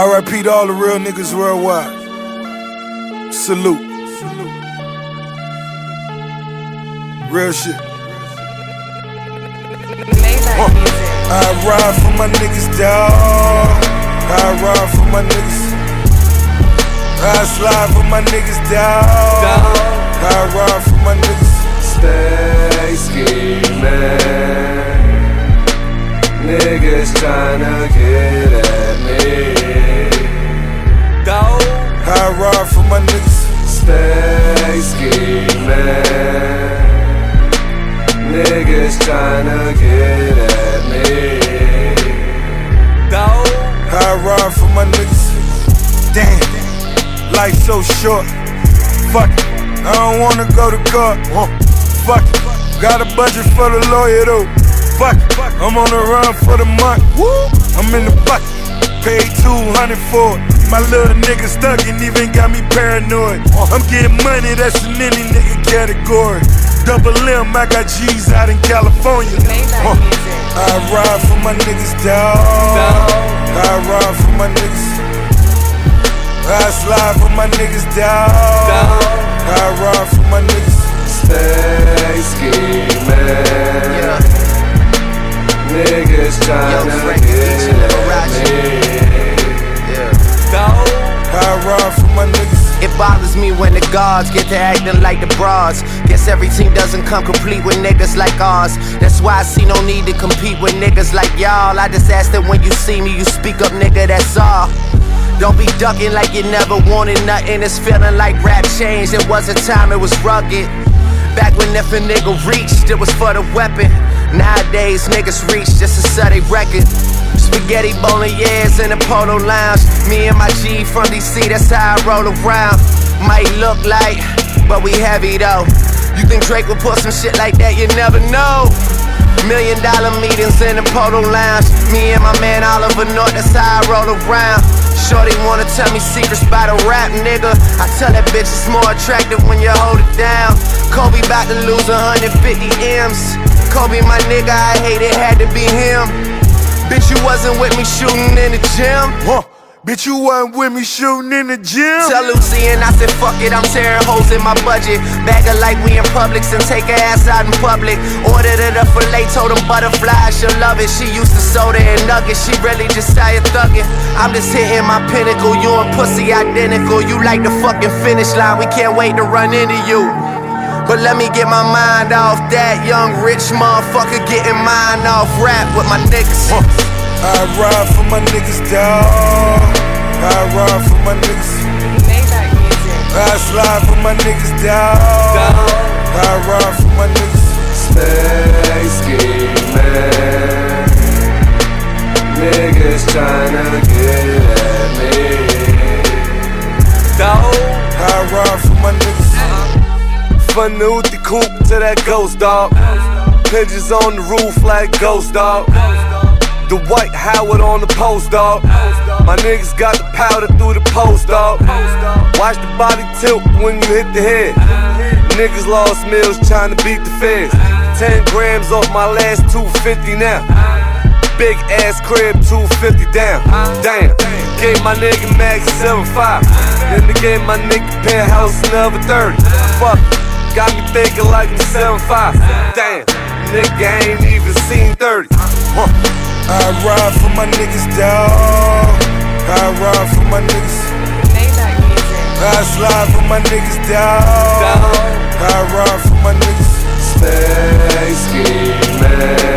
RIP to all the real niggas worldwide. Salute. Real shit. I ride for my niggas, dawg. I ride for my niggas. I slide for my niggas, dawg. I ride for my niggas. Stay Niggas tryna get at me. I ride for my niggas. Damn, life so short. Fuck it, I don't wanna go to court. Fuck it, got a budget for the lawyer though. Fuck it, I'm on the run for the month. I'm in the bucket, paid 200 for it. My little nigga stuck and even got me paranoid. I'm getting money, that's in any nigga category. Double M, I got G's out in California. Huh. I ride for my niggas, dawg. I ride for my niggas. I slide for my niggas, dawg. I ride for my niggas. Stay bothers me when the guards get to acting like the bras. Guess every team doesn't come complete with niggas like ours. That's why I see no need to compete with niggas like y'all. I just ask that when you see me, you speak up, nigga, that's all. Don't be ducking like you never wanted nothing. It's feeling like rap changed. It was a time it was rugged. Back when if a nigga reached, it was for the weapon. Nowadays, niggas reach just to sell they record. Spaghetti bolognese in the polo lounge. Me and my G from DC, that's how I roll around. Might look like, but we heavy though. You think Drake would put some shit like that? You never know. Million dollar meetings in the polo lounge. Me and my man Oliver North, that's how I roll around. Shorty wanna tell me secrets by the rap nigga. I tell that bitch it's more attractive when you hold it down. Kobe about to lose 150 M's. Kobe, my nigga, I hate it, had to be him. Bitch, you wasn't with me shooting in the gym. Huh. Bitch, you wasn't with me shooting in the gym. Tell Lucian I said, fuck it, I'm tearing holes in my budget. Bag her like we in Publix and take her ass out in public. Ordered it up for late, told them butterfly, she'll love it. She used to soda and nuggets, she really just tired thugging. I'm just hitting my pinnacle, you and pussy identical. You like the fucking finish line, we can't wait to run into you. But let me get my mind off that young rich motherfucker getting mine off rap with my niggas. I ride for my niggas, dawg. I ride for my niggas. Maybach music. I slide for my niggas, dawg. I ride for my niggas. Stay scheming. From the Uti coupe to that ghost dog. Pigeons on the roof like ghost dog. The white Howard on the post dog. My niggas got the powder through the post dog. Watch the body tilt when you hit the head. Niggas lost meals trying to beat the feds. 10 grams off my last 250 now. Big ass crib, 250 down. Damn. Gave my nigga Max 75. Then they gave my nigga penthouse another 30. Fuck. Got me thinking like I'm 75. Damn. Nigga ain't even seen 30. Huh. I ride for my niggas, dawg. I ride for my niggas. Maybach music. I slide for my niggas, dawg. I ride for my niggas. Stay scheming.